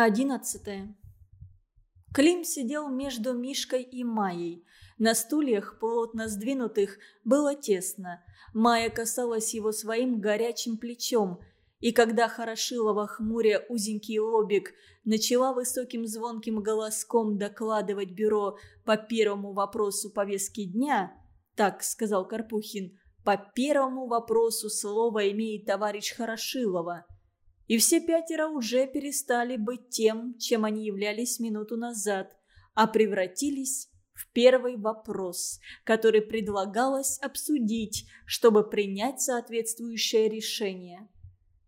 Одиннадцатое. Клим сидел между Мишкой и Майей. На стульях, плотно сдвинутых, было тесно. Майя касалась его своим горячим плечом. И когда Хорошилова, хмуря узенький лобик, начала высоким звонким голоском докладывать бюро по первому вопросу повестки дня, так сказал Карпухин, по первому вопросу слово имеет товарищ Хорошилова – и все пятеро уже перестали быть тем, чем они являлись минуту назад, а превратились в первый вопрос, который предлагалось обсудить, чтобы принять соответствующее решение.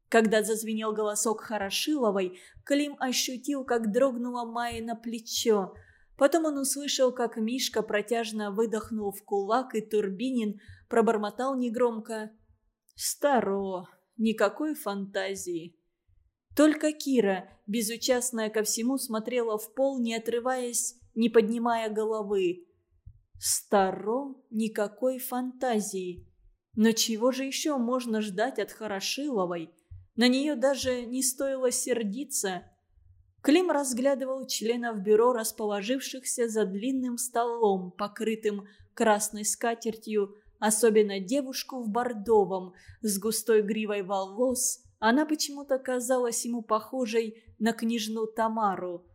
Когда зазвенел голосок Хорошиловой, Клим ощутил, как дрогнула Майя на плечо. Потом он услышал, как Мишка протяжно выдохнул в кулак, и Турбинин пробормотал негромко «Старо, никакой фантазии». Только Кира, безучастная ко всему, смотрела в пол, не отрываясь, не поднимая головы. Старо никакой фантазии. Но чего же еще можно ждать от Хорошиловой? На нее даже не стоило сердиться. Клим разглядывал членов бюро, расположившихся за длинным столом, покрытым красной скатертью, особенно девушку в бордовом, с густой гривой волос, она почему-то казалась ему похожей на княжну Тамару.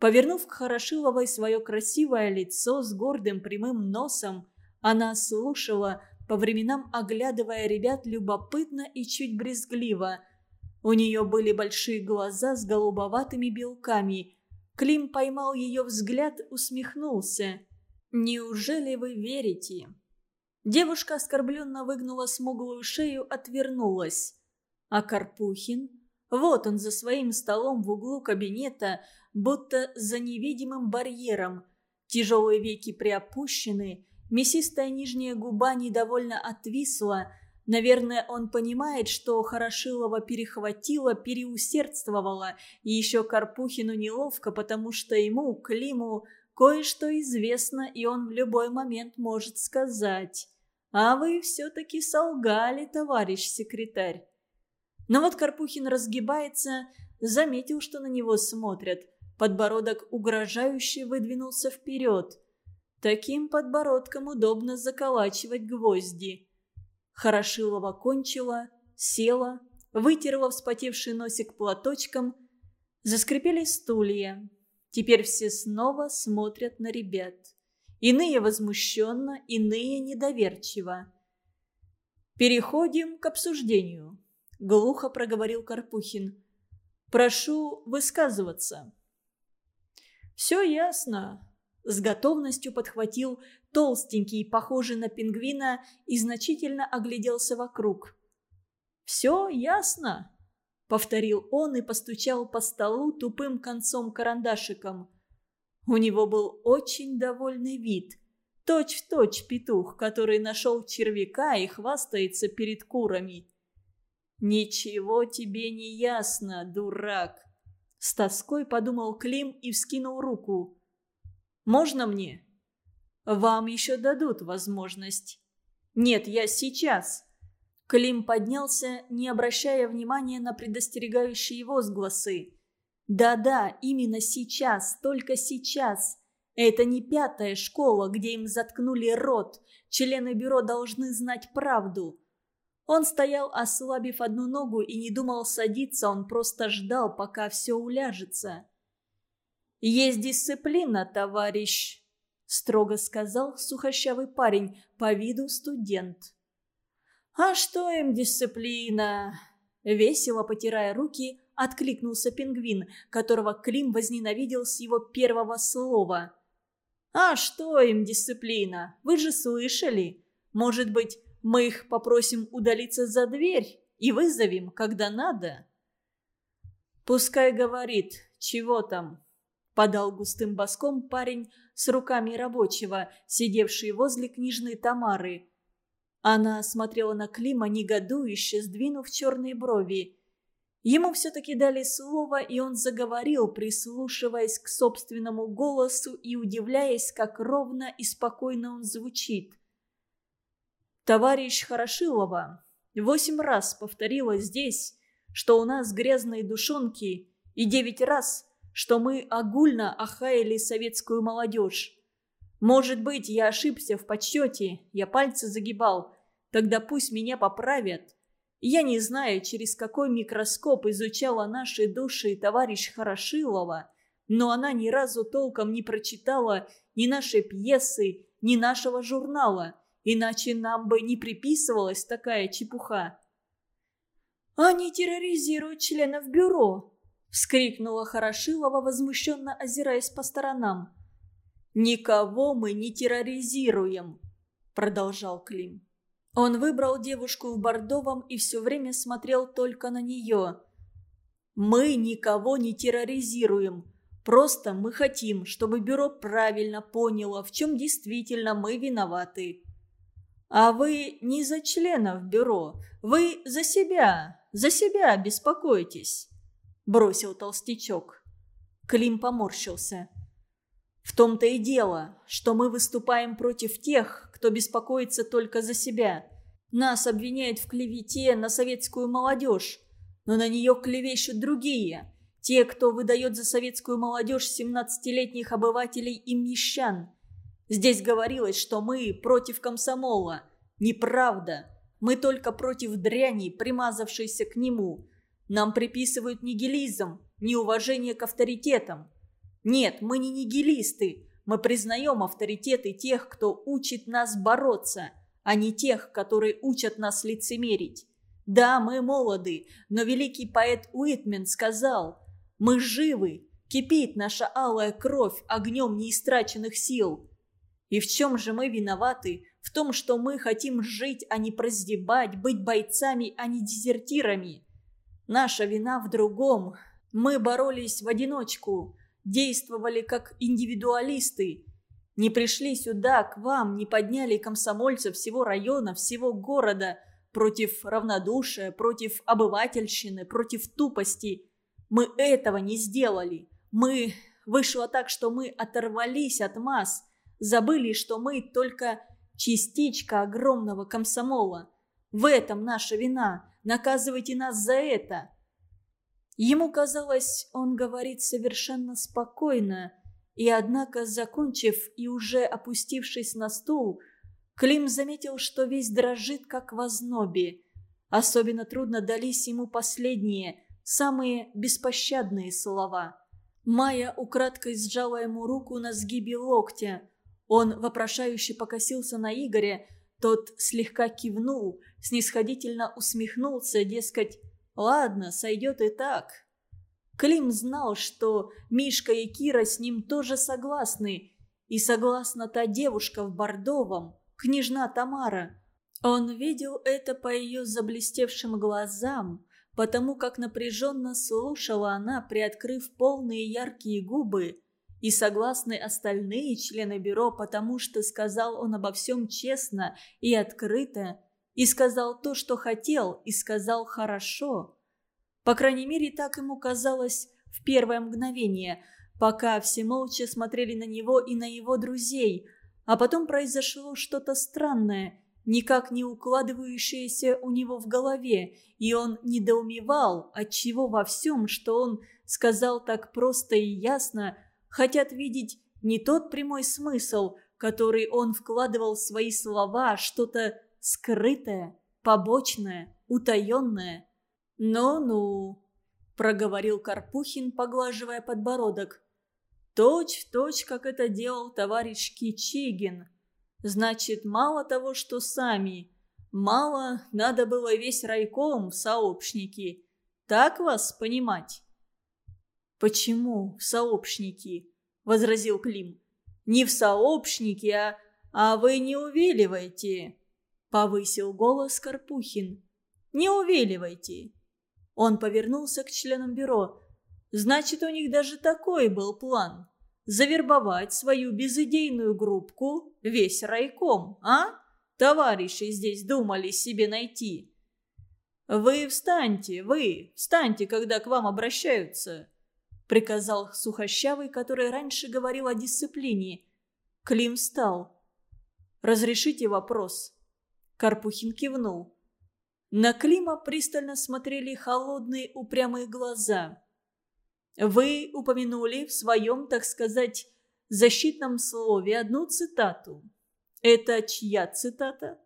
Повернув к Хорошиловой свое красивое лицо с гордым прямым носом, она слушала, по временам оглядывая ребят любопытно и чуть брезгливо. У нее были большие глаза с голубоватыми белками. Клим поймал ее взгляд, усмехнулся. «Неужели вы верите?» Девушка оскорбленно выгнула смуглую шею, отвернулась. А Карпухин? Вот он за своим столом в углу кабинета, будто за невидимым барьером. Тяжелые веки приопущены, мясистая нижняя губа недовольно отвисла. Наверное, он понимает, что Хорошилова перехватила, переусердствовала, и еще Карпухину неловко, потому что ему, Климу, кое-что известно, и он в любой момент может сказать. «А вы все-таки солгали, товарищ секретарь». Но вот Карпухин разгибается, заметил, что на него смотрят. Подбородок угрожающе выдвинулся вперед. Таким подбородком удобно заколачивать гвозди. Хорошилова кончила, села, вытерла вспотевший носик платочком. Заскрипели стулья. Теперь все снова смотрят на ребят. Иные возмущенно, иные недоверчиво. Переходим к обсуждению глухо проговорил Карпухин. «Прошу высказываться». «Все ясно», — с готовностью подхватил толстенький, похожий на пингвина, и значительно огляделся вокруг. «Все ясно», — повторил он и постучал по столу тупым концом карандашиком. У него был очень довольный вид. Точь-в-точь точь петух, который нашел червяка и хвастается перед курами. «Ничего тебе не ясно, дурак!» С тоской подумал Клим и вскинул руку. «Можно мне?» «Вам еще дадут возможность». «Нет, я сейчас». Клим поднялся, не обращая внимания на предостерегающие возгласы. «Да-да, именно сейчас, только сейчас. Это не пятая школа, где им заткнули рот. Члены бюро должны знать правду. Он стоял, ослабив одну ногу, и не думал садиться, он просто ждал, пока все уляжется. «Есть дисциплина, товарищ», — строго сказал сухощавый парень, по виду студент. «А что им дисциплина?» Весело потирая руки, откликнулся пингвин, которого Клим возненавидел с его первого слова. «А что им дисциплина? Вы же слышали? Может быть, мы их попросим удалиться за дверь и вызовем, когда надо». «Пускай говорит, чего там?» – подал густым боском парень с руками рабочего, сидевший возле книжной Тамары. Она смотрела на Клима негодующе, сдвинув черные брови. Ему все-таки дали слово, и он заговорил, прислушиваясь к собственному голосу и удивляясь, как ровно и спокойно он звучит. Товарищ Хорошилова восемь раз повторила здесь, что у нас грязные душонки, и девять раз что мы огульно охаяли советскую молодежь. Может быть, я ошибся в подсчете, я пальцы загибал. Тогда пусть меня поправят. Я не знаю, через какой микроскоп изучала наши души товарищ Хорошилова, но она ни разу толком не прочитала ни нашей пьесы, ни нашего журнала, иначе нам бы не приписывалась такая чепуха. «Они терроризируют членов бюро!» — вскрикнула Хорошилова, возмущенно озираясь по сторонам. «Никого мы не терроризируем!» — продолжал Клим. Он выбрал девушку в бордовом и все время смотрел только на нее. «Мы никого не терроризируем. Просто мы хотим, чтобы бюро правильно поняло, в чем действительно мы виноваты». «А вы не за членов бюро, вы за себя, за себя беспокойтесь», – бросил толстячок. Клим поморщился. В том-то и дело, что мы выступаем против тех, кто беспокоится только за себя. Нас обвиняют в клевете на советскую молодежь, но на нее клевещут другие. Те, кто выдает за советскую молодежь 17-летних обывателей и мещан. Здесь говорилось, что мы против комсомола. Неправда. Мы только против дряни, примазавшейся к нему. Нам приписывают нигилизм, неуважение к авторитетам. Нет, мы не нигилисты. Мы признаем авторитеты тех, кто учит нас бороться, а не тех, которые учат нас лицемерить. Да, мы молоды, но великий поэт Уитмен сказал «Мы живы, кипит наша алая кровь огнем неистраченных сил». И в чем же мы виноваты? В том, что мы хотим жить, а не проздебать, быть бойцами, а не дезертирами. Наша вина в другом. Мы боролись в одиночку действовали как индивидуалисты. Не пришли сюда, к вам, не подняли комсомольцев всего района, всего города против равнодушия, против обывательщины, против тупости. Мы этого не сделали. Мы... Вышло так, что мы оторвались от масс, забыли, что мы только частичка огромного комсомола. В этом наша вина. Наказывайте нас за это. Ему казалось, он говорит совершенно спокойно, и однако, закончив и уже опустившись на стул, Клим заметил, что весь дрожит, как в ознобе. Особенно трудно дались ему последние, самые беспощадные слова. Майя украдкой сжала ему руку на сгибе локтя. Он вопрошающе покосился на Игоря, тот слегка кивнул, снисходительно усмехнулся, дескать, Ладно, сойдет и так. Клим знал, что Мишка и Кира с ним тоже согласны. И согласна та девушка в Бордовом, княжна Тамара. Он видел это по ее заблестевшим глазам, потому как напряженно слушала она, приоткрыв полные яркие губы. И согласны остальные члены бюро, потому что сказал он обо всем честно и открыто, и сказал то, что хотел, и сказал хорошо. По крайней мере, так ему казалось в первое мгновение, пока все молча смотрели на него и на его друзей, а потом произошло что-то странное, никак не укладывающееся у него в голове, и он недоумевал, отчего во всем, что он сказал так просто и ясно, хотят видеть не тот прямой смысл, который он вкладывал в свои слова, а что-то скрытое, побочное, утаенное. «Ну-ну», – проговорил Карпухин, поглаживая подбородок. «Точь в точь, как это делал товарищ Кичигин. Значит, мало того, что сами. Мало, надо было весь райком в сообщники. Так вас понимать?» «Почему в сообщники?» – возразил Клим. «Не в сообщники, а... А вы не увиливайте. Повысил голос Карпухин. «Не увиливайте!» Он повернулся к членам бюро. «Значит, у них даже такой был план. Завербовать свою безыдейную группку весь райком, а? Товарищи здесь думали себе найти». «Вы встаньте, вы, встаньте, когда к вам обращаются», приказал Сухощавый, который раньше говорил о дисциплине. Клим встал. «Разрешите вопрос?» Карпухин кивнул. На Клима пристально смотрели холодные упрямые глаза. Вы упомянули в своем, так сказать, защитном слове одну цитату. Это чья цитата?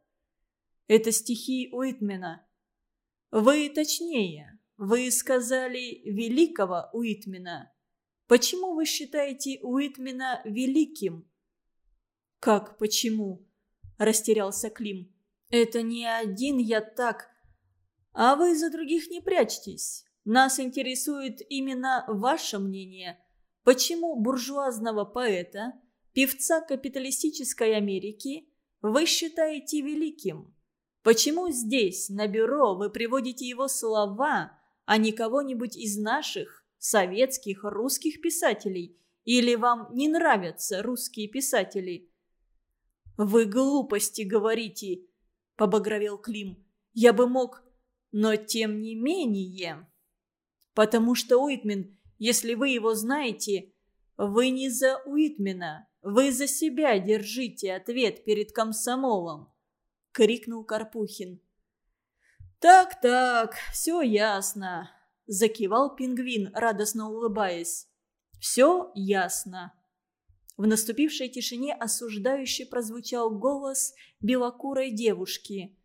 Это стихи Уитмена. Вы точнее, вы сказали «великого Уитмена». Почему вы считаете Уитмена великим? Как почему? Растерялся Клим. Это не один я так. А вы за других не прячьтесь. Нас интересует именно ваше мнение. Почему буржуазного поэта, певца капиталистической Америки, вы считаете великим? Почему здесь, на бюро, вы приводите его слова, а не кого-нибудь из наших, советских, русских писателей? Или вам не нравятся русские писатели? «Вы глупости говорите», — побагровел Клим. «Я бы мог, но тем не менее...» «Потому что Уитмен, если вы его знаете, вы не за Уитмена, вы за себя держите ответ перед комсомолом», — крикнул Карпухин. «Так-так, все ясно», — закивал пингвин, радостно улыбаясь. «Все ясно». В наступившей тишине осуждающе прозвучал голос белокурой девушки.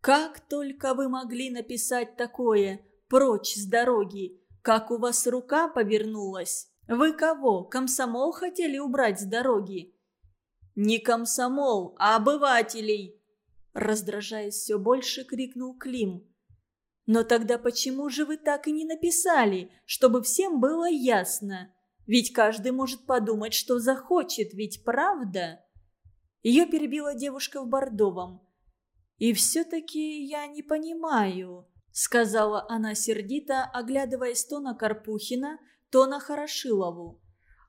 «Как только вы могли написать такое? Прочь с дороги! Как у вас рука повернулась? Вы кого, комсомол хотели убрать с дороги?» «Не комсомол, а обывателей!» Раздражаясь все больше, крикнул Клим. «Но тогда почему же вы так и не написали, чтобы всем было ясно?» Ведь каждый может подумать, что захочет, ведь правда?» Ее перебила девушка в бордовом. «И все-таки я не понимаю», — сказала она сердито, оглядываясь то на Карпухина, то на Хорошилову.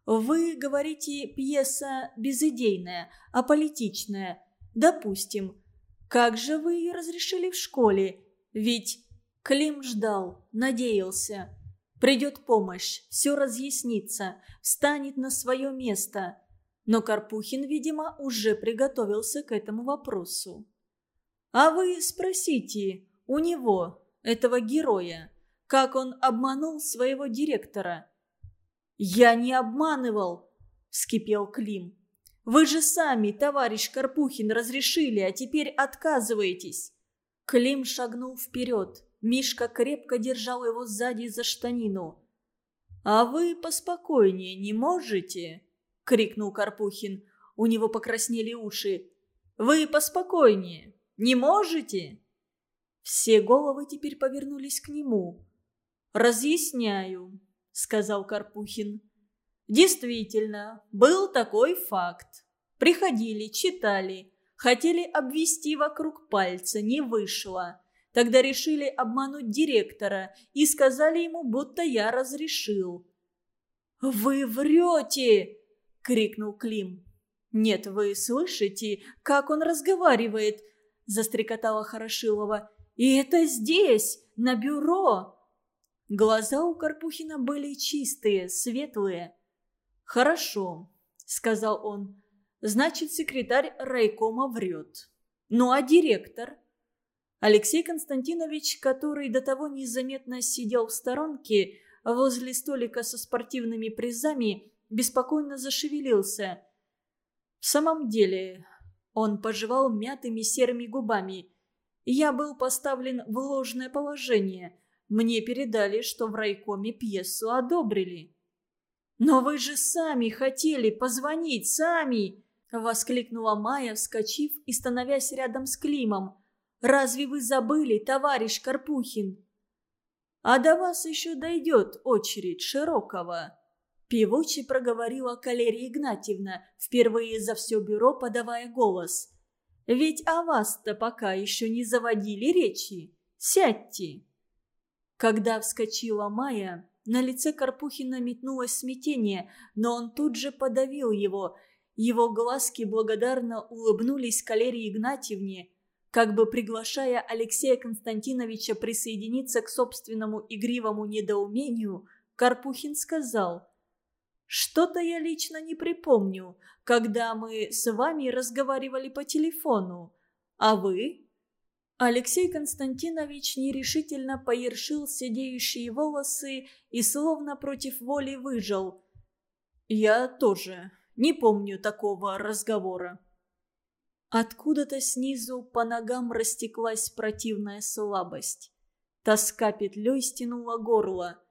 «Вы говорите, пьеса безыдейная, аполитичная. Допустим. Как же вы ее разрешили в школе? Ведь Клим ждал, надеялся. Придет помощь, все разъяснится, встанет на свое место. Но Карпухин, видимо, уже приготовился к этому вопросу. А вы спросите у него, этого героя, как он обманул своего директора. «Я не обманывал!» – вскипел Клим. «Вы же сами, товарищ Карпухин, разрешили, а теперь отказываетесь!» Клим шагнул вперед. Мишка крепко держал его сзади за штанину. «А вы поспокойнее не можете?» — крикнул Карпухин. У него покраснели уши. «Вы поспокойнее не можете?» Все головы теперь повернулись к нему. «Разъясняю», — сказал Карпухин. «Действительно, был такой факт. Приходили, читали, хотели обвести вокруг пальца, не вышло. Тогда решили обмануть директора и сказали ему, будто я разрешил. «Вы врете!» — крикнул Клим. «Нет, вы слышите, как он разговаривает?» — застрекотала Хорошилова. «И это здесь, на бюро!» Глаза у Карпухина были чистые, светлые. «Хорошо», — сказал он. «Значит, секретарь райкома врет. Ну а директор?» Алексей Константинович, который до того незаметно сидел в сторонке возле столика со спортивными призами, беспокойно зашевелился. В самом деле, он пожевал мятыми серыми губами. Я был поставлен в ложное положение. Мне передали, что в райкоме пьесу одобрили. «Но вы же сами хотели позвонить, сами!» — воскликнула Майя, вскочив и становясь рядом с Климом. Разве вы забыли, товарищ Карпухин? А до вас еще дойдет очередь Широкого. Певуче проговорила Калерия Игнатьевна, впервые за все бюро подавая голос. «Ведь о вас-то пока еще не заводили речи. Сядьте!» Когда вскочила Майя, на лице Карпухина метнулось смятение, но он тут же подавил его. Его глазки благодарно улыбнулись Калерии Игнатьевне, как бы приглашая Алексея Константиновича присоединиться к собственному игривому недоумению, Карпухин сказал «Что-то я лично не припомню, когда мы с вами разговаривали по телефону. А вы?» Алексей Константинович нерешительно поершил сидеющие волосы и словно против воли выжил. «Я тоже не помню такого разговора». Откуда-то снизу по ногам растеклась противная слабость. Тоска петлей стянула горло.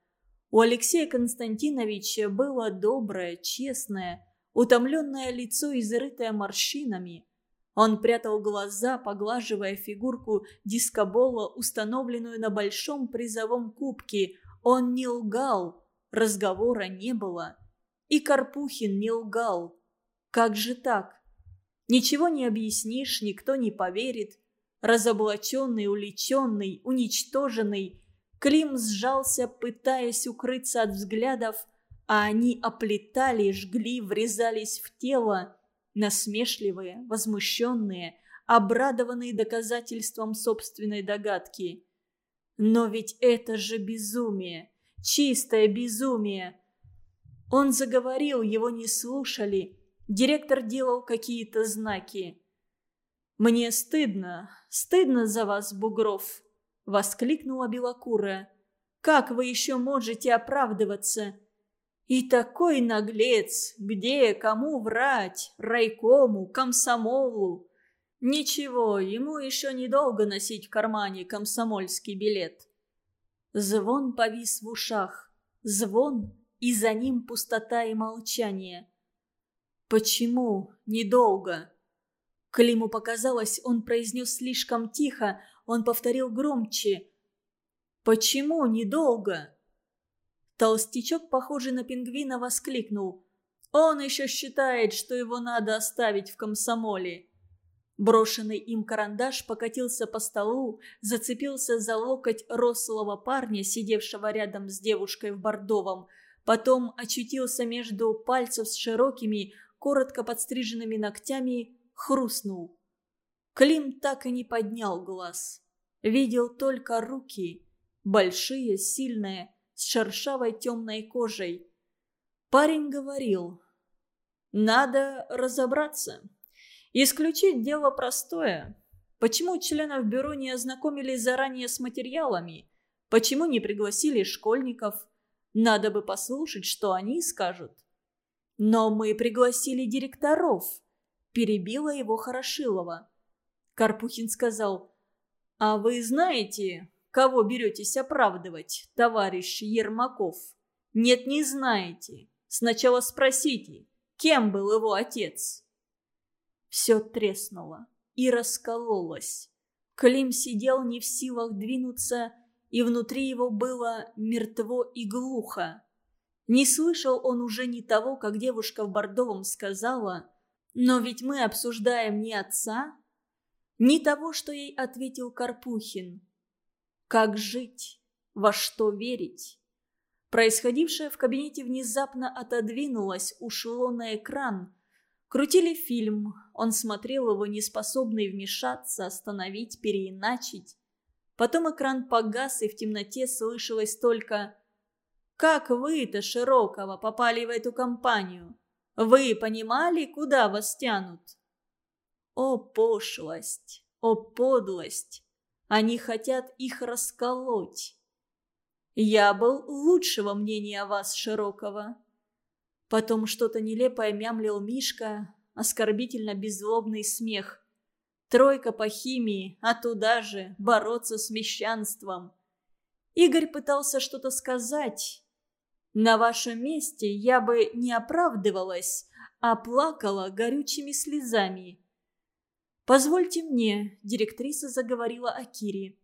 У Алексея Константиновича было доброе, честное, утомленное лицо, изрытое морщинами. Он прятал глаза, поглаживая фигурку дискобола, установленную на большом призовом кубке. Он не лгал, разговора не было. И Карпухин не лгал. Как же так? Ничего не объяснишь, никто не поверит. Разоблаченный, уличенный, уничтоженный, Клим сжался, пытаясь укрыться от взглядов, а они оплетали, жгли, врезались в тело, насмешливые, возмущенные, обрадованные доказательством собственной догадки. Но ведь это же безумие, чистое безумие. Он заговорил, его не слушали. Директор делал какие-то знаки. «Мне стыдно, стыдно за вас, Бугров», — воскликнула Белокурая. «Как вы еще можете оправдываться? И такой наглец, где, кому врать, райкому, комсомолу. Ничего, ему еще недолго носить в кармане комсомольский билет. Звон повис в ушах, звон, и за ним пустота и молчание. Почему недолго? Климу показалось, он произнес слишком тихо, он повторил громче. «Почему недолго?» Толстячок, похожий на пингвина, воскликнул. «Он еще считает, что его надо оставить в комсомоле». Брошенный им карандаш покатился по столу, зацепился за локоть рослого парня, сидевшего рядом с девушкой в бордовом, потом очутился между пальцев с широкими, коротко подстриженными ногтями, хрустнул. Клим так и не поднял глаз. Видел только руки, большие, сильные, с шершавой темной кожей. Парень говорил, «Надо разобраться. Исключить дело простое. Почему членов бюро не ознакомили заранее с материалами? Почему не пригласили школьников? Надо бы послушать, что они скажут». «Но мы пригласили директоров», – перебила его Хорошилова. Карпухин сказал, «А вы знаете, Кого беретесь оправдывать, товарищ Ермаков? Нет, не знаете. Сначала спросите, кем был его отец?» Все треснуло и раскололось. Клим сидел не в силах двинуться, и внутри его было мертво и глухо. Не слышал он уже ни того, как девушка в бордовом сказала, «Но ведь мы обсуждаем не отца», ни того, что ей ответил Карпухин. Как жить? Во что верить? Происходившее в кабинете внезапно отодвинулось, ушло на экран. Крутили фильм, он смотрел его, неспособный вмешаться, остановить, переиначить. Потом экран погас, и в темноте слышалось только «Как вы-то, Широкого, попали в эту компанию? Вы понимали, куда вас тянут?» О пошлость! О подлость! Они хотят их расколоть. Я был лучшего мнения о вас, Широкого. Потом что-то нелепое мямлил Мишка, оскорбительно беззлобный смех. Тройка по химии, а туда же бороться с мещанством. Игорь пытался что-то сказать. На вашем месте я бы не оправдывалась, а плакала горючими слезами. «Позвольте мне», – директриса заговорила о Кире.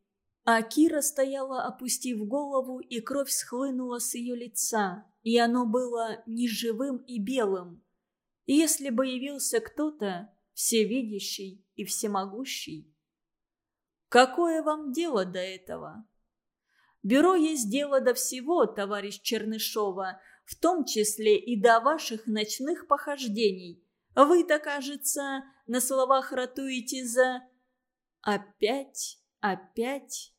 А Кира стояла, опустив голову, и кровь схлынула с ее лица, и оно было неживым и белым. И если бы явился кто-то, всевидящий и всемогущий. Какое вам дело до этого? Бюро есть дело до всего, товарищ Чернышова, в том числе и до ваших ночных похождений. Вы-то, кажется, на словах ратуете за... Опять, опять...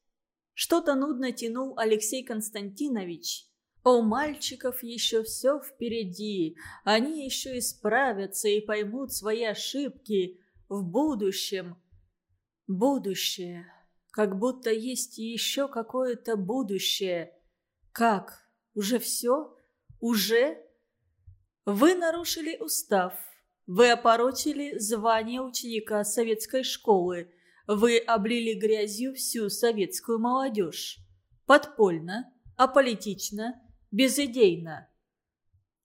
Что-то нудно тянул Алексей Константинович. У мальчиков еще все впереди. Они еще исправятся и поймут свои ошибки в будущем. Будущее. как будто есть еще какое-то будущее. Как? Уже все? Уже? Вы нарушили устав. Вы опорочили звание ученика советской школы. Вы облили грязью всю советскую молодежь. Подпольно, аполитично, безидейно.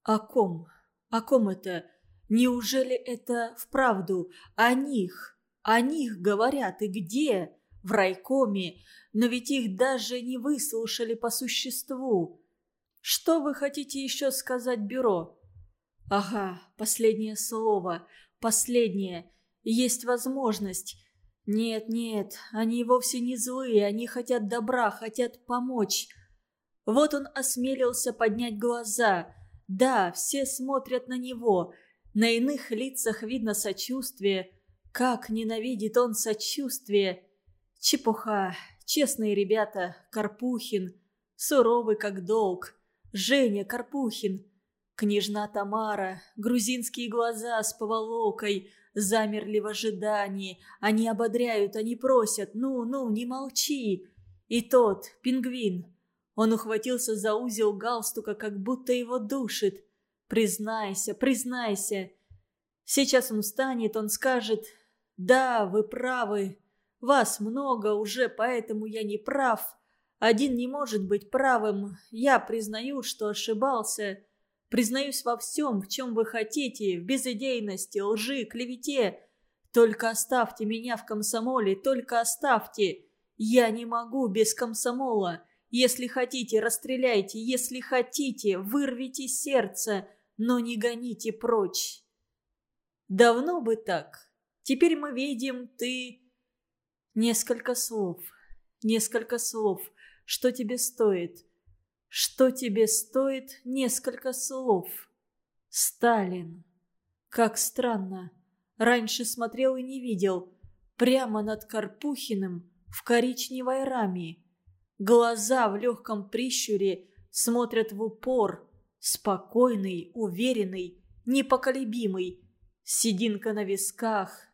О ком? О ком это? Неужели это вправду о них? О них говорят и где? В райкоме. Но ведь их даже не выслушали по существу. Что вы хотите еще сказать бюро? Ага, последнее слово. Последнее. Есть возможность. Нет, нет, они вовсе не злые, они хотят добра, хотят помочь. Вот он осмелился поднять глаза. Да, все смотрят на него. На иных лицах видно сочувствие. Как ненавидит он сочувствие. Чепуха. Честные ребята. Карпухин. Суровый как долг. Женя Карпухин. Княжна Тамара. Грузинские глаза с поволокой. Замерли в ожидании. Они ободряют, они просят. Ну, ну, не молчи. И тот, пингвин. Он ухватился за узел галстука, как будто его душит. Признайся, признайся. Сейчас он встанет, он скажет, «Да, вы правы. Вас много уже, поэтому я не прав. Один не может быть правым. Я признаю, что ошибался. Признаюсь во всем, в чем вы хотите, в безыдейности, лжи, клевете. Только оставьте меня в комсомоле, только оставьте. Я не могу без комсомола. Если хотите, расстреляйте, если хотите, вырвите сердце, но не гоните прочь. Давно бы так. Теперь мы видим, ты... Несколько слов, несколько слов. Что тебе стоит? Что тебе стоит несколько слов? Сталин. Как странно. Раньше смотрел и не видел. Прямо над Карпухиным в коричневой раме. Глаза в легком прищуре смотрят в упор. Спокойный, уверенный, непоколебимый. Сединка на висках.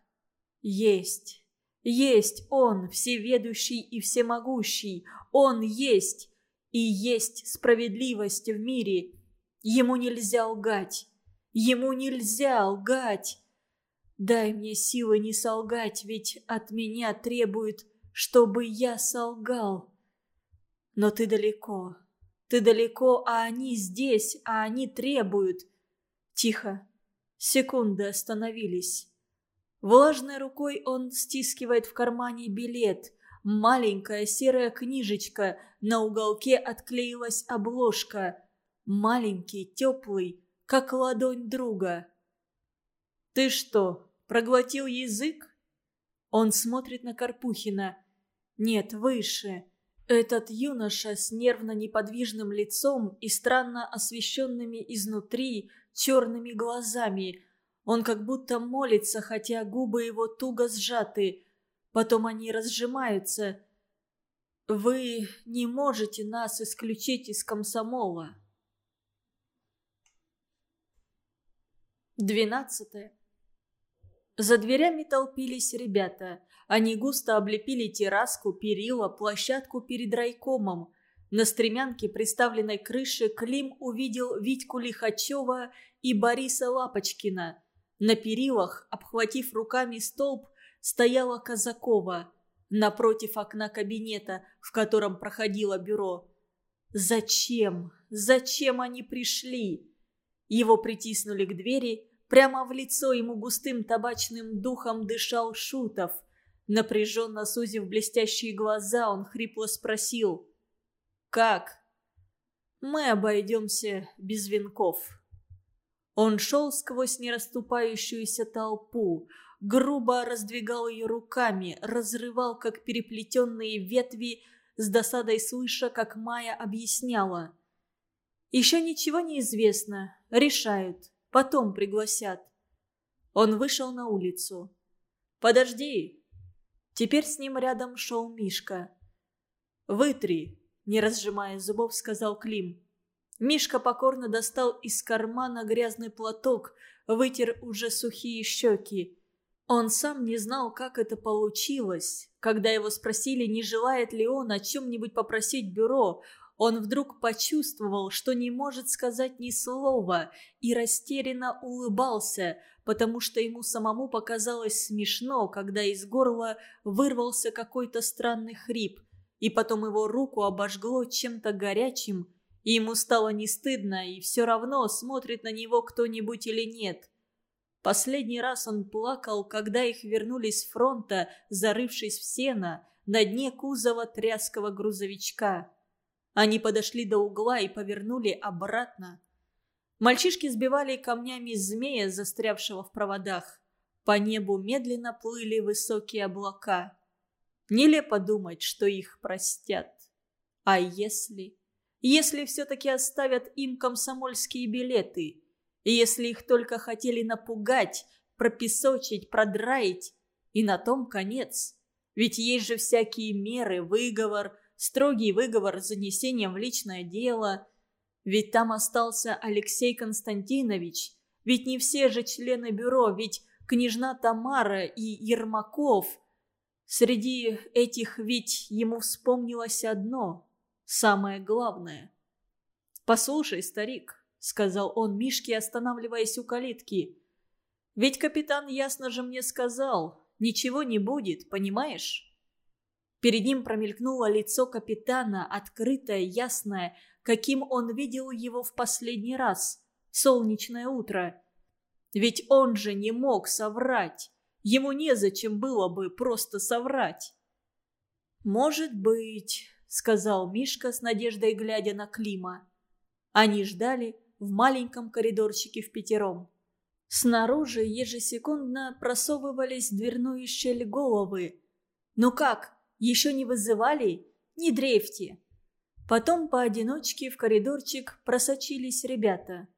Есть. Есть Он, всеведущий и всемогущий. Он есть. И есть справедливость в мире. Ему нельзя лгать. Ему нельзя лгать. Дай мне силы не солгать, ведь от меня требует, чтобы я солгал. Но ты далеко. Ты далеко, а они здесь, а они требуют. Тихо. Секунды остановились. Влажной рукой он стискивает в кармане билет. Маленькая серая книжечка, на уголке отклеилась обложка. Маленький, теплый, как ладонь друга. «Ты что, проглотил язык?» Он смотрит на Карпухина. «Нет, выше». Этот юноша с нервно-неподвижным лицом и странно освещенными изнутри черными глазами. Он как будто молится, хотя губы его туго сжаты. Потом они разжимаются. «Вы не можете нас исключить из комсомола». Двенадцатое. За дверями толпились ребята. Они густо облепили терраску, перила, площадку перед райкомом. На стремянке, приставленной крыше, Клим увидел Витьку Лихачева и Бориса Лапочкина. На перилах, обхватив руками столб, стояла Казакова. Напротив окна кабинета, в котором проходило бюро. Зачем? Зачем они пришли? Его притиснули к двери. Прямо в лицо ему густым табачным духом дышал Шутов. Напряженно сузив блестящие глаза, он хрипло спросил – «Как?» «Мы обойдемся без венков». Он шел сквозь нераступающуюся толпу, грубо раздвигал ее руками, разрывал, как переплетенные ветви, с досадой слыша, как Майя объясняла. «Еще ничего не известно. Решают. Потом пригласят». Он вышел на улицу. «Подожди!» Теперь с ним рядом шел Мишка. «Вытри!» не разжимая зубов, сказал Клим. Мишка покорно достал из кармана грязный платок, вытер уже сухие щеки. Он сам не знал, как это получилось. Когда его спросили, не желает ли он о чем-нибудь попросить бюро, он вдруг почувствовал, что не может сказать ни слова, и растерянно улыбался, потому что ему самому показалось смешно, когда из горла вырвался какой-то странный хрип, и потом его руку обожгло чем-то горячим, и ему стало не стыдно, и все равно, смотрит на него кто-нибудь или нет. Последний раз он плакал, когда их вернулись с фронта, зарывшись в сено, на дне кузова тряского грузовичка. Они подошли до угла и повернули обратно. Мальчишки сбивали камнями змея, застрявшего в проводах. По небу медленно плыли высокие облака. Нелепо думать, что их простят. А если... Если все-таки оставят им комсомольские билеты? И если их только хотели напугать, пропесочить, продраить? И на том конец. Ведь есть же всякие меры, выговор, строгий выговор с занесением в личное дело. Ведь там остался Алексей Константинович. Ведь не все же члены бюро, ведь княжна Тамара и Ермаков. Среди этих ведь ему вспомнилось одно, самое главное. «Послушай, старик», — сказал он Мишке, останавливаясь у калитки, — «ведь капитан ясно же мне сказал, ничего не будет, понимаешь?» Перед ним промелькнуло лицо капитана, открытое, ясное, каким он видел его в последний раз. Солнечное утро. Ведь он же не мог соврать. Ему незачем было бы просто соврать. «Может быть», — сказал Мишка с надеждой, глядя на Клима. Они ждали в маленьком коридорчике в пятером. Снаружи ежесекундно просовывались в дверную щель головы. «Ну как, еще не вызывали? Не дрейфьте!» Потом поодиночке в коридорчик просочились ребята.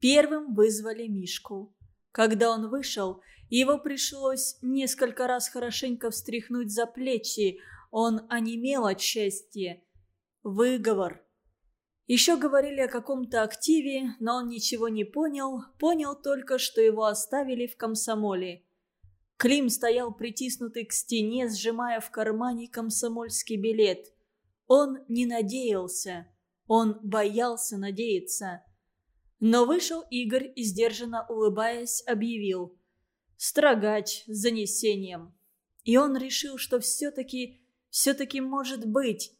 Первым вызвали Мишку. Когда он вышел, его пришлось несколько раз хорошенько встряхнуть за плечи. Он онемел от счастья. Выговор. Еще говорили о каком-то активе, но он ничего не понял. Понял только, что его оставили в комсомоле. Клим стоял притиснутый к стене, сжимая в кармане комсомольский билет. Он не надеялся. Он боялся надеяться. Но вышел Игорь и, сдержанно улыбаясь, объявил. «Строгач с занесением». И он решил, что все-таки, все-таки может быть.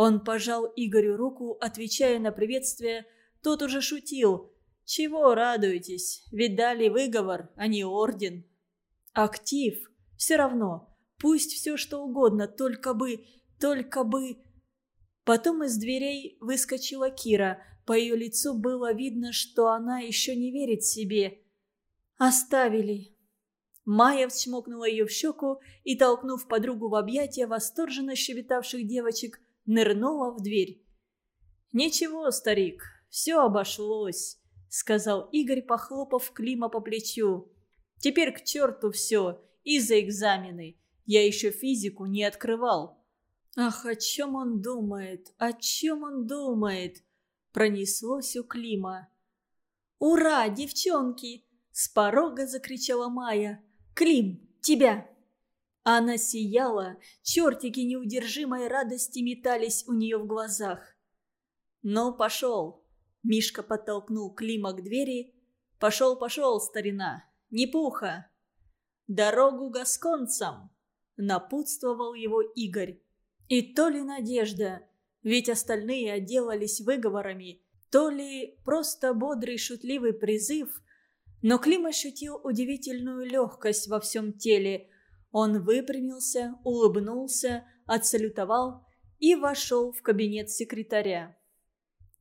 Он пожал Игорю руку, отвечая на приветствие. Тот уже шутил. «Чего радуетесь? Ведь дали выговор, а не орден». Актив. Все равно. Пусть все что угодно, только бы, только бы... Потом из дверей выскочила Кира. По ее лицу было видно, что она еще не верит себе. «Оставили». Майя чмокнула ее в щеку и, толкнув подругу в объятия восторженно щебетавших девочек, нырнула в дверь. «Ничего, старик, все обошлось», — сказал Игорь, похлопав Клима по плечу. Теперь к черту все, и за экзамены. Я еще физику не открывал. Ах, о чем он думает, о чем он думает? Пронеслось у Клима. «Ура, девчонки!» – с порога закричала Майя. «Клим, тебя!» Она сияла, чертики неудержимой радости метались у нее в глазах. «Ну, пошел!» – Мишка подтолкнул Клима к двери. «Пошел, пошел, старина!» не пуха. Дорогу гасконцам!» – напутствовал его Игорь. И то ли надежда, ведь остальные отделались выговорами, то ли просто бодрый шутливый призыв, но Клим ощутил удивительную легкость во всем теле. Он выпрямился, улыбнулся, отсалютовал и вошел в кабинет секретаря.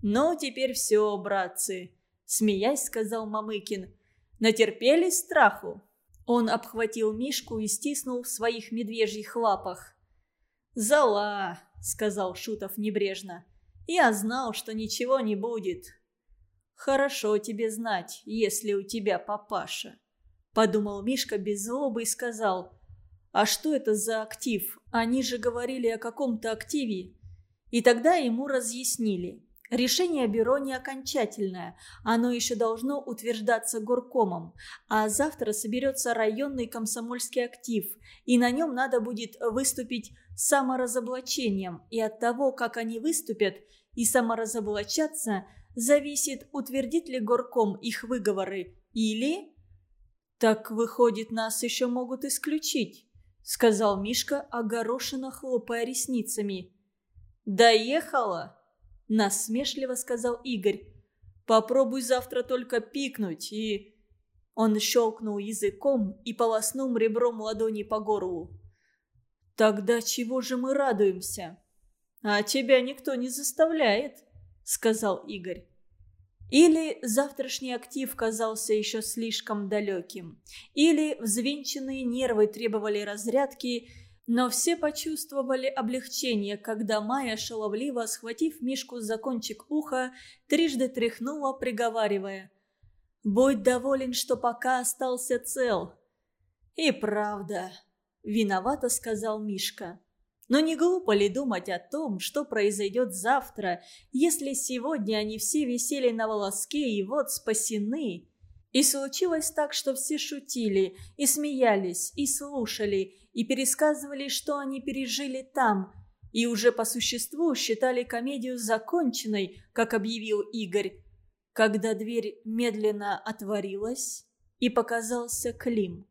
«Ну, теперь все, братцы», – смеясь сказал Мамыкин. Натерпелись страху?» Он обхватил Мишку и стиснул в своих медвежьих лапах. «Зала!» — сказал Шутов небрежно. «Я знал, что ничего не будет». «Хорошо тебе знать, если у тебя папаша», — подумал Мишка без злобы и сказал. «А что это за актив? Они же говорили о каком-то активе». И тогда ему разъяснили. Решение бюро не окончательное, оно еще должно утверждаться горкомом, а завтра соберется районный комсомольский актив, и на нем надо будет выступить саморазоблачением, и от того, как они выступят и саморазоблачатся, зависит, утвердит ли горком их выговоры или... «Так, выходит, нас еще могут исключить», — сказал Мишка, огорошенно хлопая ресницами. «Доехала?» – насмешливо сказал Игорь. «Попробуй завтра только пикнуть и...» Он щелкнул языком и полоснул ребром ладони по горлу. «Тогда чего же мы радуемся?» «А тебя никто не заставляет», — сказал Игорь. Или завтрашний актив казался еще слишком далеким, или взвинченные нервы требовали разрядки, но все почувствовали облегчение, когда Майя, шаловливо схватив Мишку за кончик уха, трижды тряхнула, приговаривая. «Будь доволен, что пока остался цел». «И правда», — виновато сказал Мишка. «Но не глупо ли думать о том, что произойдет завтра, если сегодня они все висели на волоске и вот спасены?» И случилось так, что все шутили, и смеялись, и слушали, и пересказывали, что они пережили там, и уже по существу считали комедию законченной, как объявил Игорь, когда дверь медленно отворилась, и показался Клим.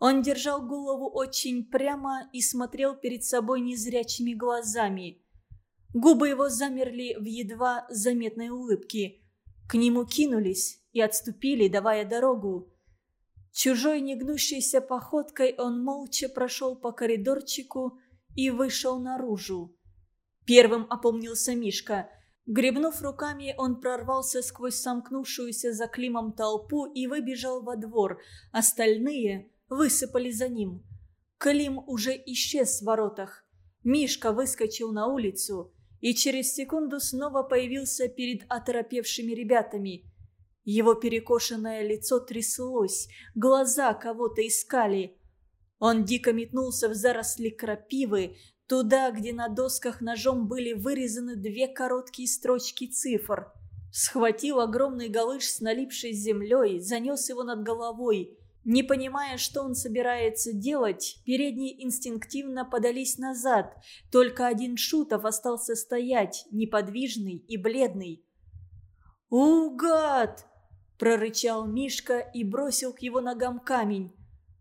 Он держал голову очень прямо и смотрел перед собой незрячими глазами. Губы его замерли в едва заметной улыбке. К нему кинулись, и отступили, давая дорогу. Чужой негнущейся походкой он молча прошел по коридорчику и вышел наружу. Первым опомнился Мишка. Гребнув руками, он прорвался сквозь сомкнувшуюся за Климом толпу и выбежал во двор. Остальные высыпали за ним. Клим уже исчез в воротах. Мишка выскочил на улицу и через секунду снова появился перед оторопевшими ребятами. Его перекошенное лицо тряслось, глаза кого-то искали. Он дико метнулся в заросли крапивы, туда, где на досках ножом были вырезаны две короткие строчки цифр. Схватил огромный галыш с налипшей землей, занес его над головой. Не понимая, что он собирается делать, передние инстинктивно подались назад. Только один Шутов остался стоять, неподвижный и бледный. «Угад!» прорычал Мишка и бросил к его ногам камень.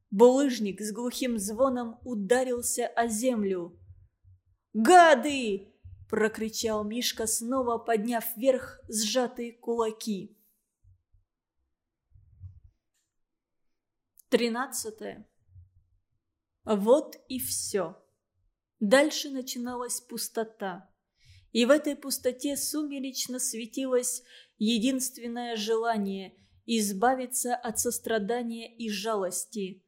Булыжник с глухим звоном ударился о землю. «Гады!» – прокричал Мишка, снова подняв вверх сжатые кулаки. Тринадцатое. Вот и все. Дальше начиналась пустота. И в этой пустоте сумеречно светилось единственное желание – избавиться от сострадания и жалости.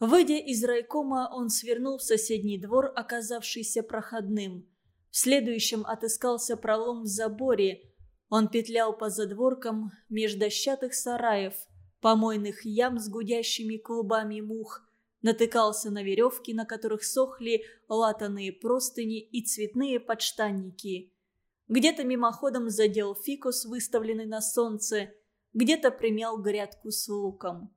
Выйдя из райкома, он свернул в соседний двор, оказавшийся проходным. В следующем отыскался пролом в заборе. Он петлял по задворкам меж дощатых сараев, помойных ям с гудящими клубами мух, натыкался на веревки, на которых сохли латаные простыни и цветные подштанники. Где-то мимоходом задел фикус, выставленный на солнце, где-то примял грядку с луком.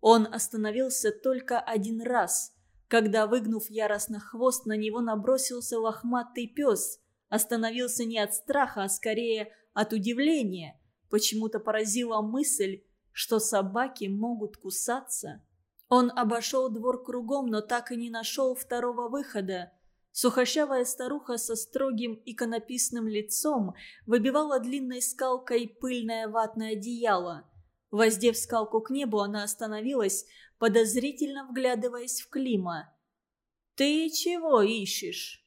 Он остановился только один раз, когда, выгнув яростно хвост, на него набросился лохматый пес. Остановился не от страха, а скорее от удивления. Почему-то поразила мысль, что собаки могут кусаться. Он обошел двор кругом, но так и не нашел второго выхода. Сухощавая старуха со строгим иконописным лицом выбивала длинной скалкой пыльное ватное одеяло. Воздев скалку к небу, она остановилась, подозрительно вглядываясь в Клима. «Ты чего ищешь?»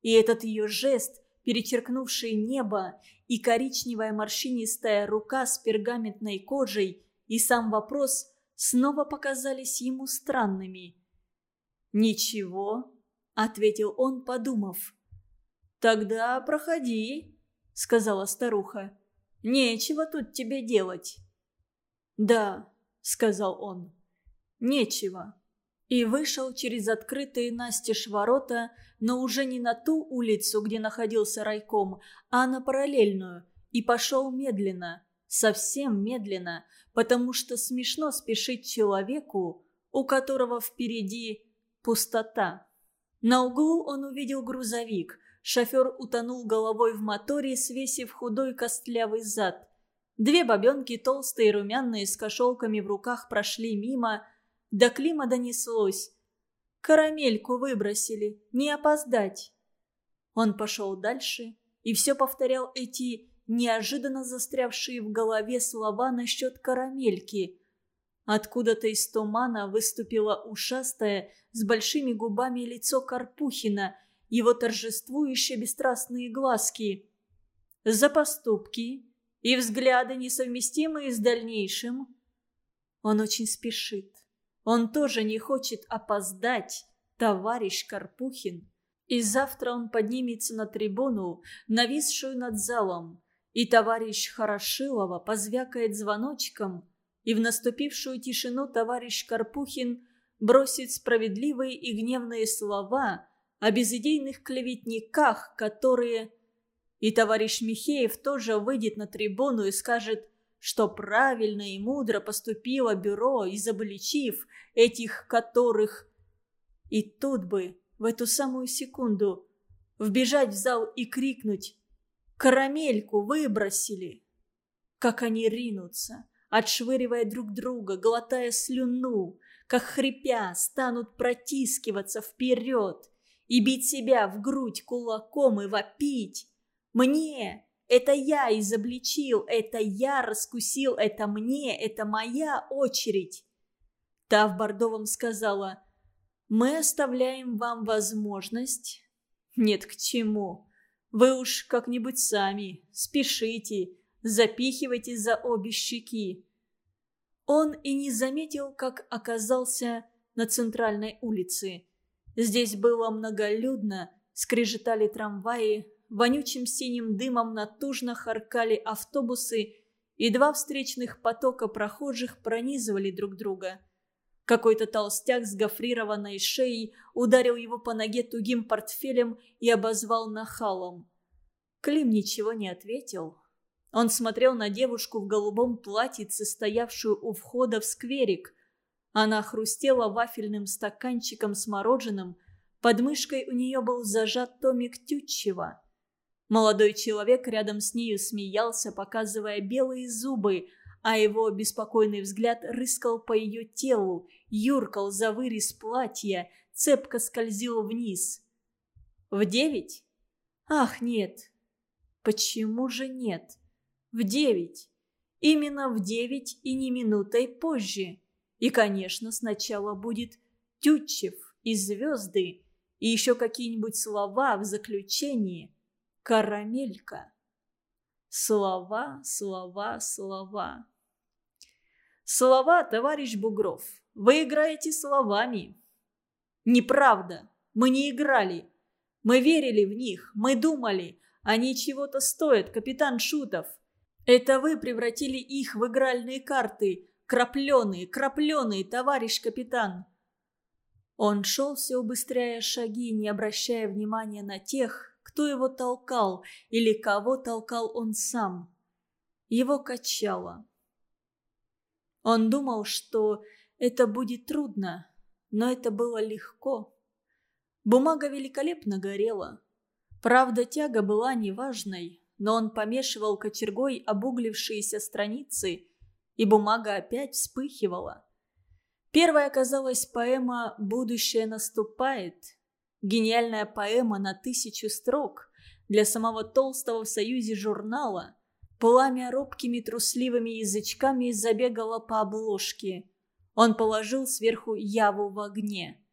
И этот ее жест, перечеркнувший небо, и коричневая морщинистая рука с пергаментной кожей, и сам вопрос снова показались ему странными. «Ничего», — ответил он, подумав. «Тогда проходи», — сказала старуха. «Нечего тут тебе делать». «Да», — сказал он, — «нечего». И вышел через открытые настежь ворота, но уже не на ту улицу, где находился райком, а на параллельную, и пошел медленно, совсем медленно, потому что смешно спешить человеку, у которого впереди пустота. На углу он увидел грузовик. Шофер утонул головой в моторе, свесив худой костлявый зад. Две бабенки, толстые и румяные, с кошелками в руках, прошли мимо. До Клима донеслось. «Карамельку выбросили, не опоздать». Он пошел дальше и все повторял эти неожиданно застрявшие в голове слова насчет карамельки. Откуда-то из тумана выступило ушастое с большими губами лицо Карпухина, его торжествующие бесстрастные глазки. За поступки и взгляды, несовместимые с дальнейшим. Он очень спешит. Он тоже не хочет опоздать, товарищ Карпухин. И завтра он поднимется на трибуну, нависшую над залом, и товарищ Хорошилова позвякает звоночком, и в наступившую тишину товарищ Карпухин бросит справедливые и гневные слова о безидейных клеветниках, которые... И товарищ Михеев тоже выйдет на трибуну и скажет, что правильно и мудро поступило бюро, изобличив этих которых... И тут бы, в эту самую секунду, вбежать в зал и крикнуть Карамельку выбросили. Как они ринутся, отшвыривая друг друга, глотая слюну, как хрипя станут протискиваться вперед и бить себя в грудь кулаком и вопить. «Мне! Это я изобличил, это я раскусил, это мне, это моя очередь!» Та в Бордовом сказала, «Мы оставляем вам возможность...» «Нет, к чему?» Вы уж как-нибудь сами, спешите, запихивайте за обе щеки». Он и не заметил, как оказался на центральной улице. Здесь было многолюдно, скрежетали трамваи, вонючим синим дымом натужно харкали автобусы, и два встречных потока прохожих пронизывали друг друга – какой-то толстяк с гофрированной шеей ударил его по ноге тугим портфелем и обозвал нахалом. Клим ничего не ответил. Он смотрел на девушку в голубом платьице, стоявшую у входа в скверик. Она хрустела вафельным стаканчиком с мороженым. Под мышкой у нее был зажат томик Тютчева. Молодой человек рядом с нею смеялся, показывая белые зубы – а его беспокойный взгляд рыскал по ее телу, юркал за вырез платья, цепко скользил вниз. «В девять? Ах, нет! Почему же нет? В девять! Именно в девять и не минутой позже. И, конечно, сначала будет Тютчев и звезды, и еще какие-нибудь слова в заключении. Карамелька. Слова, слова, слова. Слова, товарищ Бугров. Вы играете словами. Неправда. Мы не играли. Мы верили в них. Мы думали. Они чего-то стоят, капитан Шутов. Это вы превратили их в игральные карты. Крапленые, крапленые, товарищ капитан. Он шел все убыстряя шаги, не обращая внимания на тех, кто его толкал или кого толкал он сам. Его качало. Он думал, что это будет трудно, но это было легко. Бумага великолепно горела. Правда, тяга была неважной, но он помешивал кочергой обуглившиеся страницы, и бумага опять вспыхивала. Первой оказалась поэма «Будущее наступает». Гениальная поэма на тысячу строк для самого толстого в союзе журнала – Пламя робкими трусливыми язычками забегало по обложке. Он положил сверху Яву в огне.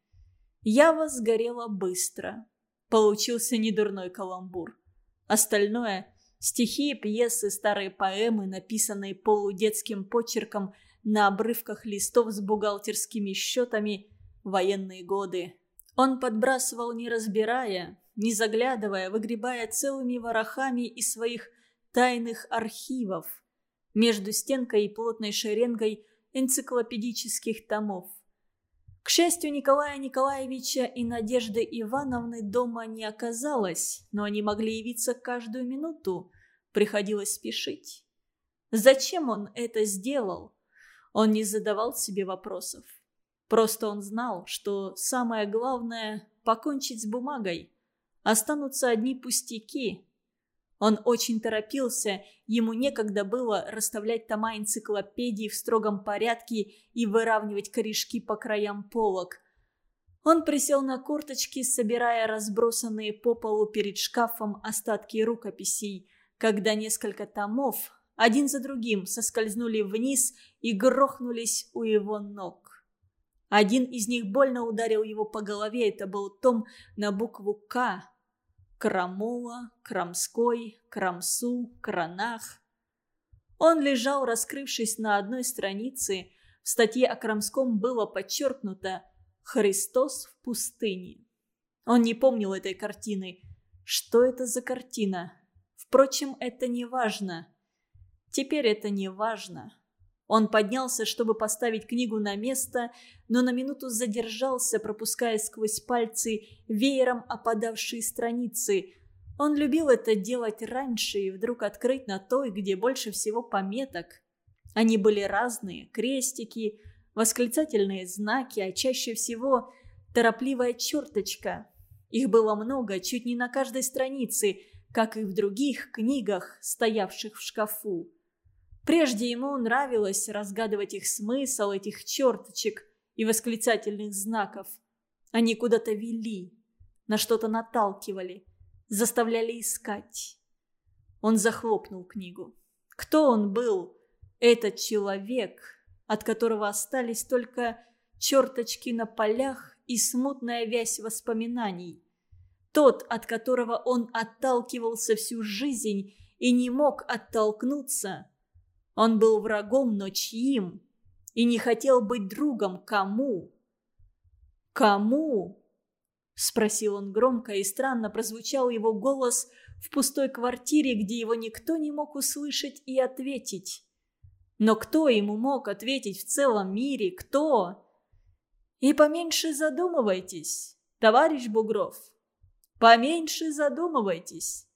Ява сгорела быстро. Получился недурной каламбур. Остальное – стихи, пьесы, старые поэмы, написанные полудетским почерком на обрывках листов с бухгалтерскими счетами, военные годы. Он подбрасывал, не разбирая, не заглядывая, выгребая целыми ворохами из своих тайных архивов между стенкой и плотной шеренгой энциклопедических томов. К счастью, Николая Николаевича и Надежды Ивановны дома не оказалось, но они могли явиться каждую минуту. Приходилось спешить. Зачем он это сделал? Он не задавал себе вопросов. Просто он знал, что самое главное – покончить с бумагой. Останутся одни пустяки. Он очень торопился, ему некогда было расставлять тома энциклопедий в строгом порядке и выравнивать корешки по краям полок. Он присел на корточки, собирая разбросанные по полу перед шкафом остатки рукописей, когда несколько томов один за другим соскользнули вниз и грохнулись у его ног. Один из них больно ударил его по голове, это был том на букву «К», Крамола, Крамской, Крамсу, Кранах. Он лежал, раскрывшись на одной странице. В статье о Крамском было подчеркнуто «Христос в пустыне». Он не помнил этой картины. Что это за картина? Впрочем, это не важно. Теперь это не важно. Он поднялся, чтобы поставить книгу на место, но на минуту задержался, пропуская сквозь пальцы веером опадавшие страницы. Он любил это делать раньше и вдруг открыть на той, где больше всего пометок. Они были разные – крестики, восклицательные знаки, а чаще всего торопливая черточка. Их было много, чуть не на каждой странице, как и в других книгах, стоявших в шкафу. Прежде ему нравилось разгадывать их смысл, этих черточек и восклицательных знаков. Они куда-то вели, на что-то наталкивали, заставляли искать. Он захлопнул книгу. Кто он был, этот человек, от которого остались только черточки на полях и смутная вязь воспоминаний? Тот, от которого он отталкивался всю жизнь и не мог оттолкнуться – он был врагом, но чьим? И не хотел быть другом кому? «Кому?» – спросил он громко, и странно прозвучал его голос в пустой квартире, где его никто не мог услышать и ответить. Но кто ему мог ответить в целом мире? Кто? И поменьше задумывайтесь, товарищ Бугров. Поменьше задумывайтесь.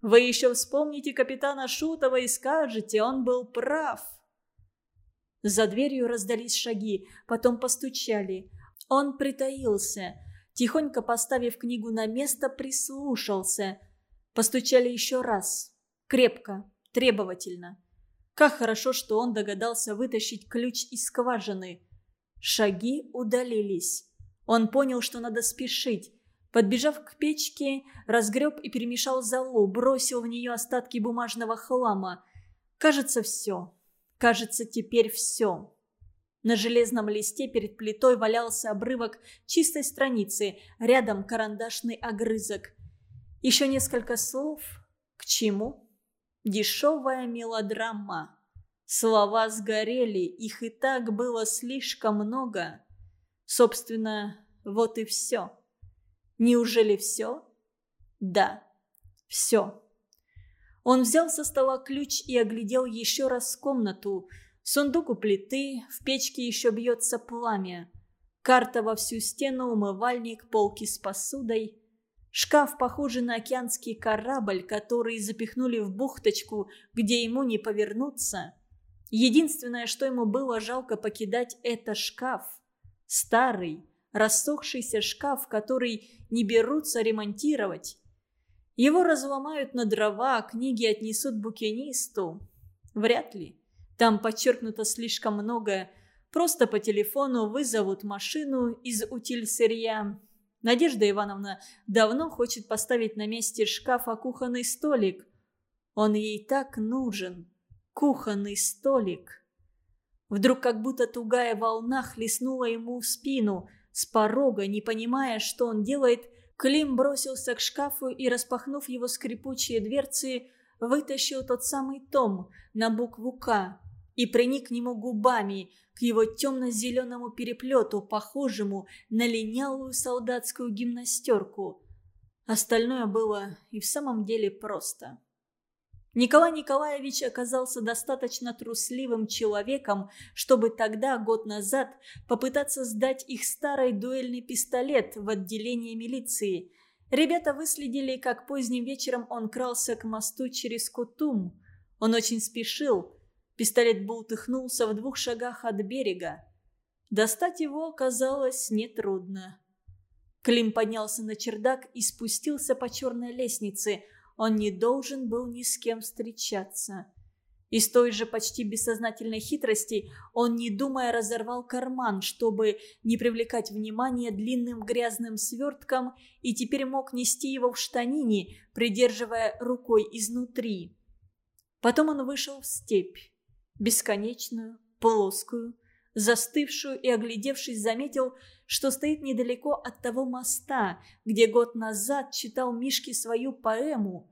Вы еще вспомните капитана Шутова и скажете, он был прав. За дверью раздались шаги, потом постучали. Он притаился. Тихонько поставив книгу на место, прислушался. Постучали еще раз. Крепко, требовательно. Как хорошо, что он догадался вытащить ключ из скважины. Шаги удалились. Он понял, что надо спешить. Подбежав к печке, разгреб и перемешал золу, бросил в нее остатки бумажного хлама. Кажется, все. Кажется, теперь все. На железном листе перед плитой валялся обрывок чистой страницы, рядом карандашный огрызок. Еще несколько слов. К чему? Дешевая мелодрама. Слова сгорели, их и так было слишком много. Собственно, вот и все. Неужели все? Да, все. Он взял со стола ключ и оглядел еще раз комнату. Сундук у плиты, в печке еще бьется пламя. Карта во всю стену, умывальник, полки с посудой. Шкаф, похожий на океанский корабль, который запихнули в бухточку, где ему не повернуться. Единственное, что ему было жалко покидать, это шкаф. Старый, рассохшийся шкаф, который не берутся ремонтировать. Его разломают на дрова, книги отнесут букинисту. Вряд ли. Там подчеркнуто слишком многое. Просто по телефону вызовут машину из утиль-сырья. Надежда Ивановна давно хочет поставить на месте шкафа кухонный столик. Он ей так нужен. Кухонный столик. Вдруг как будто тугая волна хлестнула ему в спину – с порога, не понимая, что он делает, Клим бросился к шкафу и, распахнув его скрипучие дверцы, вытащил тот самый том на букву «К» и приник к нему губами, к его темно-зеленому переплету, похожему на линялую солдатскую гимнастерку. Остальное было и в самом деле просто. Николай Николаевич оказался достаточно трусливым человеком, чтобы тогда, год назад, попытаться сдать их старый дуэльный пистолет в отделение милиции. Ребята выследили, как поздним вечером он крался к мосту через Кутум. Он очень спешил. Пистолет бултыхнулся в двух шагах от берега. Достать его оказалось нетрудно. Клим поднялся на чердак и спустился по черной лестнице – он не должен был ни с кем встречаться. Из той же почти бессознательной хитрости он, не думая, разорвал карман, чтобы не привлекать внимание длинным грязным свертком, и теперь мог нести его в штанине, придерживая рукой изнутри. Потом он вышел в степь, бесконечную, плоскую, застывшую и, оглядевшись, заметил, что стоит недалеко от того моста, где год назад читал Мишке свою поэму,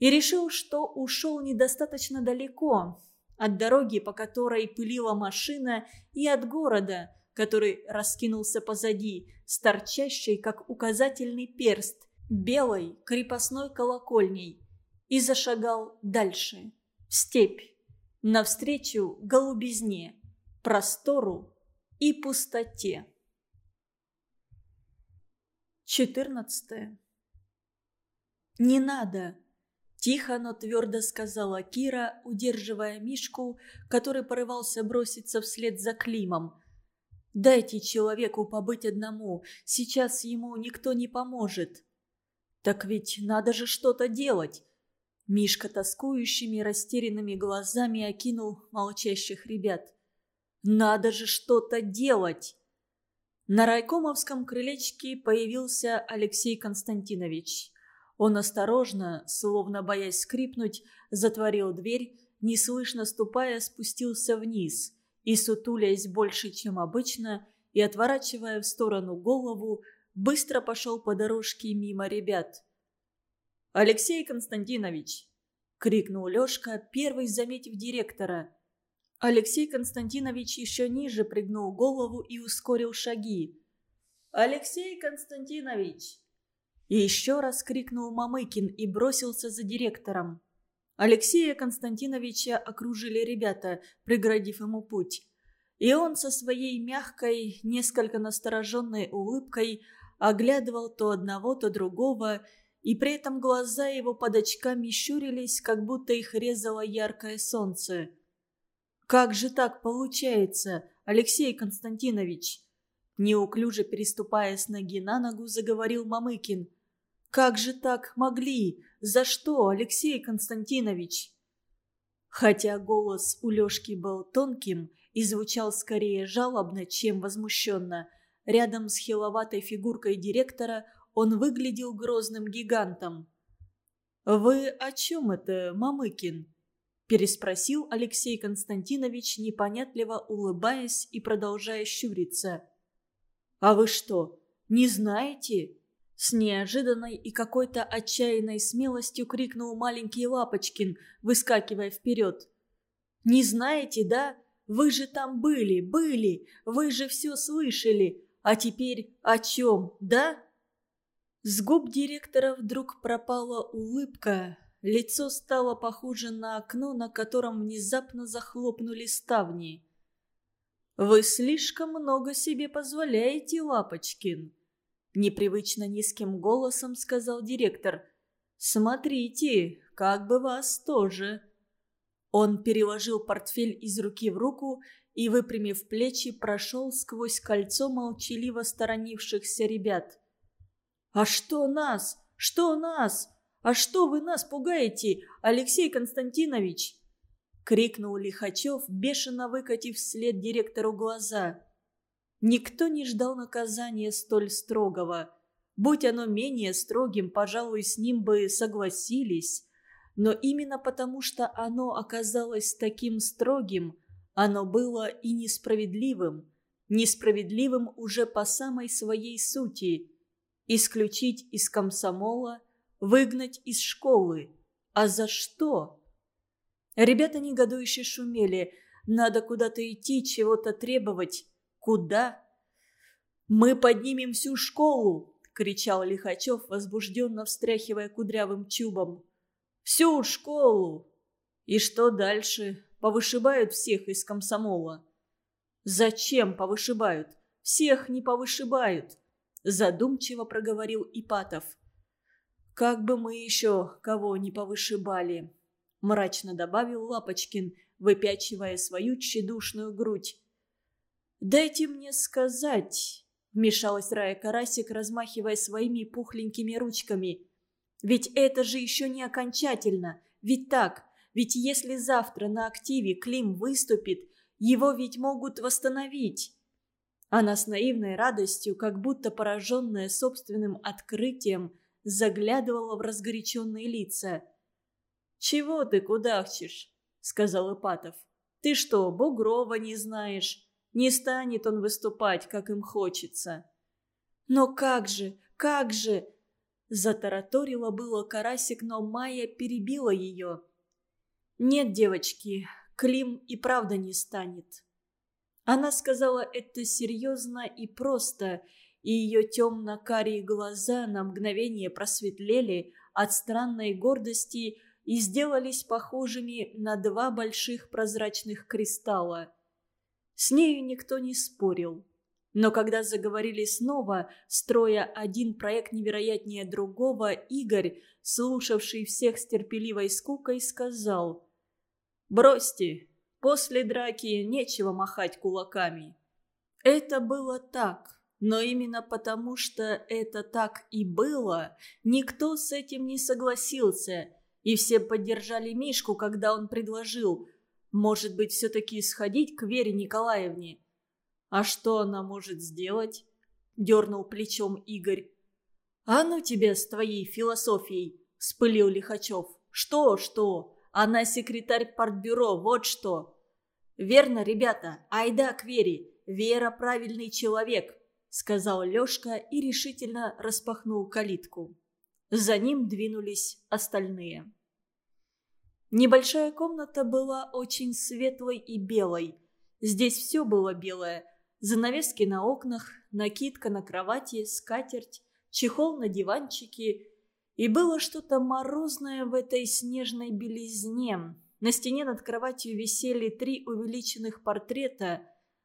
и решил, что ушел недостаточно далеко от дороги, по которой пылила машина, и от города, который раскинулся позади, с торчащей, как указательный перст, белой крепостной колокольней, и зашагал дальше, в степь, навстречу голубизне, простору и пустоте. 14. «Не надо!» – тихо, но твердо сказала Кира, удерживая Мишку, который порывался броситься вслед за Климом. «Дайте человеку побыть одному, сейчас ему никто не поможет». «Так ведь надо же что-то делать!» Мишка тоскующими, растерянными глазами окинул молчащих ребят. «Надо же что-то делать!» На райкомовском крылечке появился Алексей Константинович. Он осторожно, словно боясь скрипнуть, затворил дверь, неслышно ступая, спустился вниз и, сутуляясь больше, чем обычно, и отворачивая в сторону голову, быстро пошел по дорожке мимо ребят. «Алексей Константинович!» — крикнул Лешка, первый заметив директора. Алексей Константинович еще ниже пригнул голову и ускорил шаги. «Алексей Константинович!» И еще раз крикнул Мамыкин и бросился за директором. Алексея Константиновича окружили ребята, преградив ему путь. И он со своей мягкой, несколько настороженной улыбкой оглядывал то одного, то другого, и при этом глаза его под очками щурились, как будто их резало яркое солнце. «Как же так получается, Алексей Константинович?» Неуклюже переступая с ноги на ногу, заговорил Мамыкин. «Как же так могли? За что, Алексей Константинович?» Хотя голос у Лешки был тонким и звучал скорее жалобно, чем возмущенно, рядом с хиловатой фигуркой директора он выглядел грозным гигантом. «Вы о чем это, Мамыкин?» Переспросил Алексей Константинович, непонятливо улыбаясь и продолжая щуриться. «А вы что, не знаете?» С неожиданной и какой-то отчаянной смелостью крикнул маленький Лапочкин, выскакивая вперед. «Не знаете, да? Вы же там были, были, вы же все слышали. А теперь о чем, да?» С губ директора вдруг пропала улыбка, Лицо стало похоже на окно, на котором внезапно захлопнули ставни. «Вы слишком много себе позволяете, Лапочкин», — непривычно низким голосом сказал директор. «Смотрите, как бы вас тоже». Он переложил портфель из руки в руку и, выпрямив плечи, прошел сквозь кольцо молчаливо сторонившихся ребят. «А что нас? Что нас?» «А что вы нас пугаете, Алексей Константинович?» — крикнул Лихачев, бешено выкатив вслед директору глаза. Никто не ждал наказания столь строгого. Будь оно менее строгим, пожалуй, с ним бы согласились. Но именно потому, что оно оказалось таким строгим, оно было и несправедливым. Несправедливым уже по самой своей сути. Исключить из комсомола – выгнать из школы. А за что? Ребята негодующе шумели. Надо куда-то идти, чего-то требовать. Куда? «Мы поднимем всю школу!» — кричал Лихачев, возбужденно встряхивая кудрявым чубом. «Всю школу! И что дальше? Повышибают всех из комсомола. Зачем повышибают? Всех не повышибают. Задумчиво проговорил Ипатов. Как бы мы еще кого не повышибали. Мрачно добавил Лапочкин, выпячивая свою тщедушную грудь. «Дайте мне сказать», — вмешалась Рая Карасик, размахивая своими пухленькими ручками. «Ведь это же еще не окончательно. Ведь так, ведь если завтра на активе Клим выступит, его ведь могут восстановить». Она с наивной радостью, как будто пораженная собственным открытием, заглядывала в разгоряченные лица. «Чего ты кудахчешь?» — сказал Ипатов. «Ты что, Бугрова не знаешь? Не станет он выступать, как им хочется». «Но как же, как же!» Затараторила было Карасик, но Майя перебила ее. «Нет, девочки, Клим и правда не станет». Она сказала это серьезно и просто, и ее темно-карие глаза на мгновение просветлели от странной гордости и сделались похожими на два больших прозрачных кристалла. С нею никто не спорил. Но когда заговорили снова, строя один проект невероятнее другого, Игорь, слушавший всех с терпеливой скукой, сказал «Бросьте, после драки нечего махать кулаками». Это было так, но именно потому, что это так и было, никто с этим не согласился, и все поддержали Мишку, когда он предложил, может быть, все-таки сходить к Вере Николаевне. «А что она может сделать?» – дернул плечом Игорь. «А ну тебя с твоей философией!» – спылил Лихачев. «Что, что? Она секретарь партбюро, вот что!» «Верно, ребята, айда к Вере. Вера правильный человек сказал Лёшка и решительно распахнул калитку. За ним двинулись остальные. Небольшая комната была очень светлой и белой. Здесь все было белое. Занавески на окнах, накидка на кровати, скатерть, чехол на диванчике. И было что-то морозное в этой снежной белизне. На стене над кроватью висели три увеличенных портрета.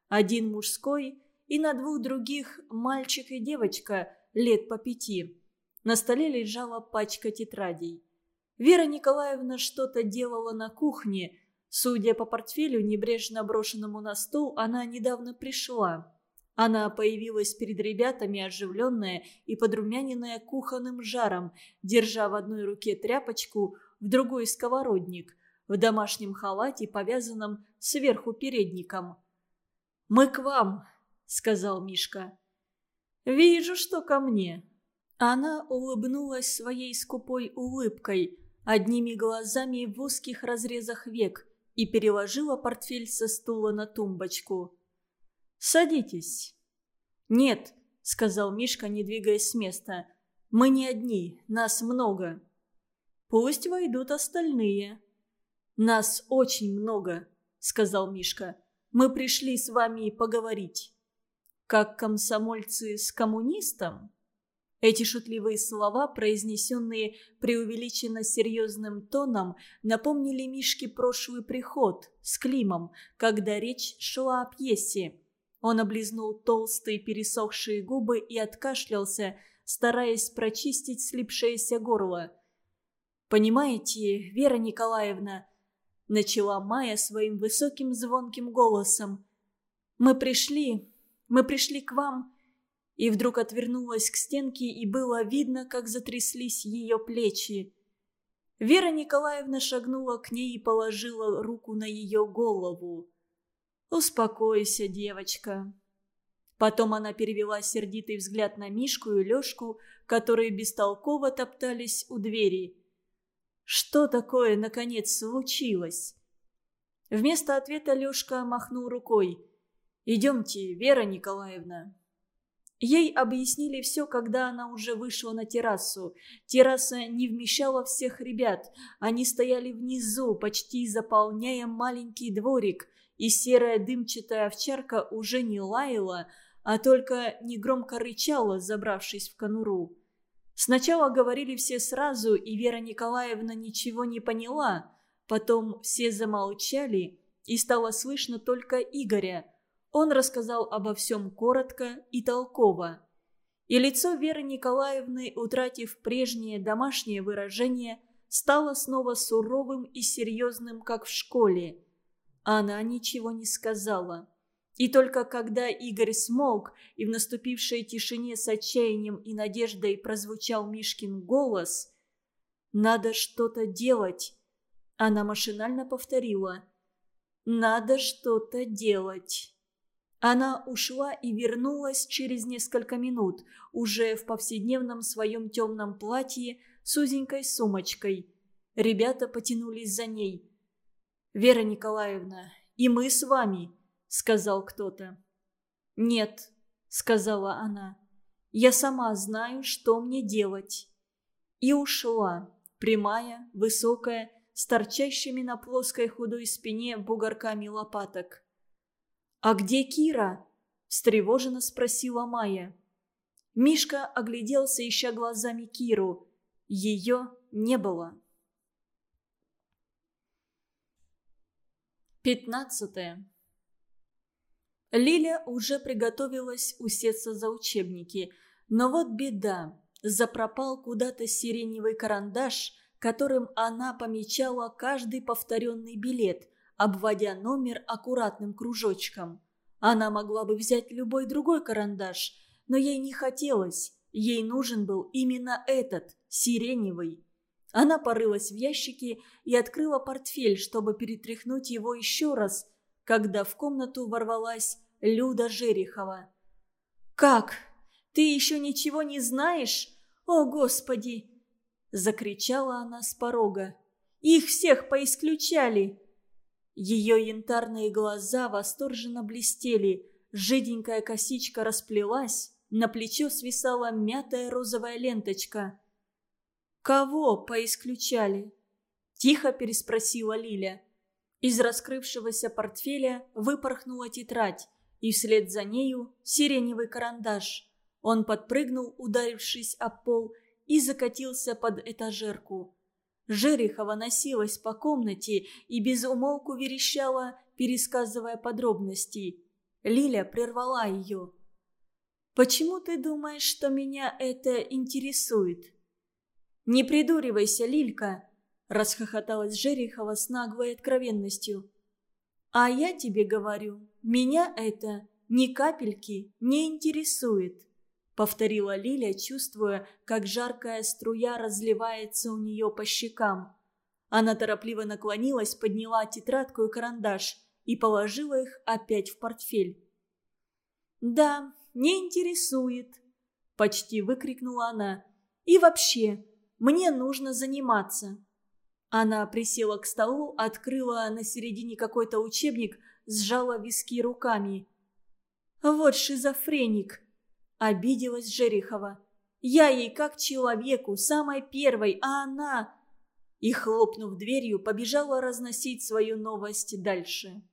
Один мужской – и на двух других мальчик и девочка лет по пяти. На столе лежала пачка тетрадей. Вера Николаевна что-то делала на кухне. Судя по портфелю, небрежно брошенному на стол, она недавно пришла. Она появилась перед ребятами, оживленная и подрумяненная кухонным жаром, держа в одной руке тряпочку, в другой сковородник, в домашнем халате, повязанном сверху передником. «Мы к вам!» Сказал Мишка. «Вижу, что ко мне». Она улыбнулась своей скупой улыбкой, одними глазами в узких разрезах век, и переложила портфель со стула на тумбочку. «Садитесь». «Нет», — сказал Мишка, не двигаясь с места. «Мы не одни, нас много». «Пусть войдут остальные». «Нас очень много», — сказал Мишка. «Мы пришли с вами поговорить» как комсомольцы с коммунистом? Эти шутливые слова, произнесенные преувеличенно серьезным тоном, напомнили Мишке прошлый приход с Климом, когда речь шла о пьесе. Он облизнул толстые пересохшие губы и откашлялся, стараясь прочистить слипшееся горло. «Понимаете, Вера Николаевна», — начала Майя своим высоким звонким голосом, — «мы пришли, мы пришли к вам...» И вдруг отвернулась к стенке, и было видно, как затряслись ее плечи. Вера Николаевна шагнула к ней и положила руку на ее голову. «Успокойся, девочка». Потом она перевела сердитый взгляд на Мишку и Лешку, которые бестолково топтались у двери. «Что такое, наконец, случилось?» Вместо ответа Лешка махнул рукой. «Идемте, Вера Николаевна». Ей объяснили все, когда она уже вышла на террасу. Терраса не вмещала всех ребят. Они стояли внизу, почти заполняя маленький дворик, и серая дымчатая овчарка уже не лаяла, а только негромко рычала, забравшись в конуру. Сначала говорили все сразу, и Вера Николаевна ничего не поняла. Потом все замолчали, и стало слышно только Игоря. Он рассказал обо всем коротко и толково. И лицо Веры Николаевны, утратив прежнее домашнее выражение, стало снова суровым и серьезным, как в школе. Она ничего не сказала. И только когда Игорь смолк, и в наступившей тишине с отчаянием и надеждой прозвучал Мишкин голос «Надо что-то делать», она машинально повторила «Надо что-то делать». Она ушла и вернулась через несколько минут, уже в повседневном своем темном платье с узенькой сумочкой. Ребята потянулись за ней. «Вера Николаевна, и мы с вами», — сказал кто-то. «Нет», — сказала она, — «я сама знаю, что мне делать». И ушла, прямая, высокая, с торчащими на плоской худой спине бугорками лопаток. «А где Кира?» – встревоженно спросила Майя. Мишка огляделся, ища глазами Киру. Ее не было. Пятнадцатое. Лиля уже приготовилась усеться за учебники, но вот беда. Запропал куда-то сиреневый карандаш, которым она помечала каждый повторенный билет, обводя номер аккуратным кружочком. Она могла бы взять любой другой карандаш, но ей не хотелось. Ей нужен был именно этот, сиреневый. Она порылась в ящике и открыла портфель, чтобы перетряхнуть его еще раз, когда в комнату ворвалась Люда Жерехова. «Как? Ты еще ничего не знаешь? О, Господи!» Закричала она с порога. «Их всех поисключали!» Ее янтарные глаза восторженно блестели, жиденькая косичка расплелась, на плечо свисала мятая розовая ленточка. «Кого поисключали?» – тихо переспросила Лиля. Из раскрывшегося портфеля выпорхнула тетрадь, и вслед за нею сиреневый карандаш. Он подпрыгнул, ударившись о пол, и закатился под этажерку. Жерехова носилась по комнате и без умолку верещала, пересказывая подробности. Лиля прервала ее. «Почему ты думаешь, что меня это интересует?» «Не придуривайся, Лилька!» – расхохоталась Жерехова с наглой откровенностью. «А я тебе говорю, меня это ни капельки не интересует» повторила Лиля, чувствуя, как жаркая струя разливается у нее по щекам. Она торопливо наклонилась, подняла тетрадку и карандаш и положила их опять в портфель. «Да, не интересует», – почти выкрикнула она. «И вообще, мне нужно заниматься». Она присела к столу, открыла на середине какой-то учебник, сжала виски руками. «Вот шизофреник», Обиделась Жерихова. «Я ей как человеку, самой первой, а она...» И, хлопнув дверью, побежала разносить свою новость дальше.